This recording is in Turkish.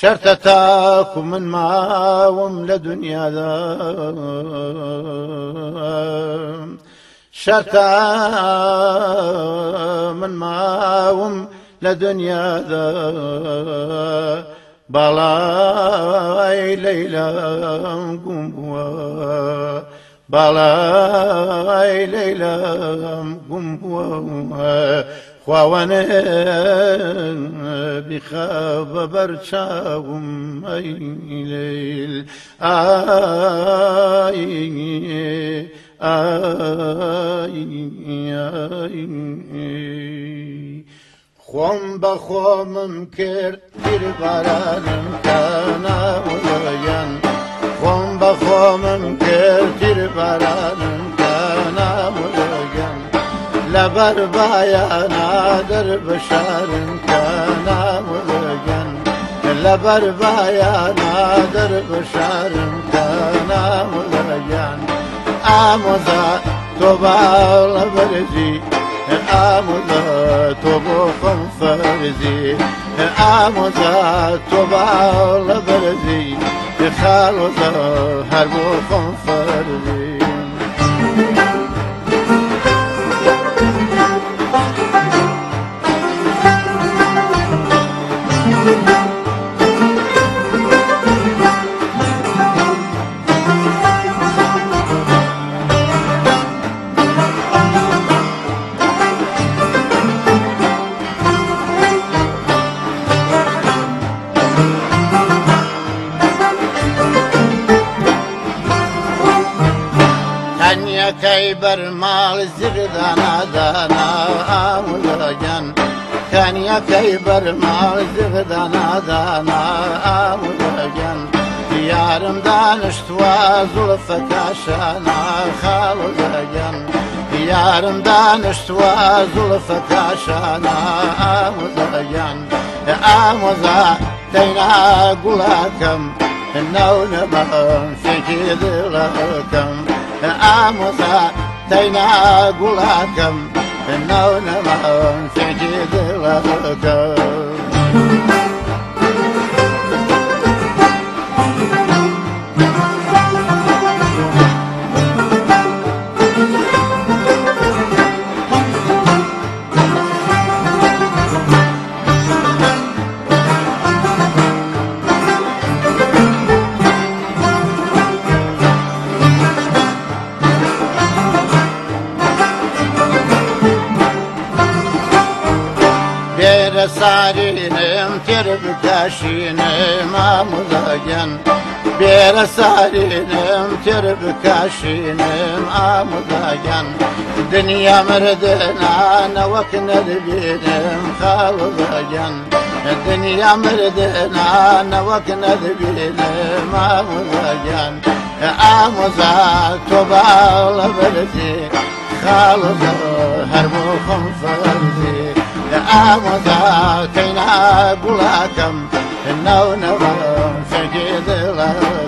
شەرتە تاکو من ماوم لە دنیادا شەرتە من ماوم لە دنیادا باڵای لەیلام گوم بووە بەڵای لەیلام گومبووە خواوانێ بیخە بە بەرچاوم ئەیلیل ئاینی ئاینی خۆم بە خۆمم کرد بیربارانم کە ناوڵەیان خۆم بە خۆمم کرد تیربارانم کەناوڵەیان لەبەر بایانادر بشارن کەناوڵەیان لەبەر بایانادر بشارن کەناوڵەیان ئامۆزا تۆ باڵە بەرزی ئامۆزا تۆ بۆ فرزی. اموزا تو بالا برزی خالوزا خلوزا هر بخون فرزی. فەرزی کەی بەرماڵ زردانا دانا ئاولەگەن کانیەکەی بەرماڵ زردانا دانا ئاولەگەن یارم دانیشتوە زوڵفەکاشانە خاڵگەگەن یارم دانیشتوە زوڵفەکاشانە ئامۆزەگەن ئامۆزا دەینا گوڵاکەم ناو نەبەم فێکی دڵەکەم ئامۆزا دەینا گوڵاکەم ناو نەماون فێکی دڵەکەم سارینم sarinim Tirim kaşinim amulagen Bir sarinim Tirim kaşinim amulagen Dünya merdena Nevak nedbinim havulagen Dünya merdena Nevak nedbinim amulagen Amuza tobal verdi Halıda her muhum verdi Amada kaina bulakam, naunava şekildiler.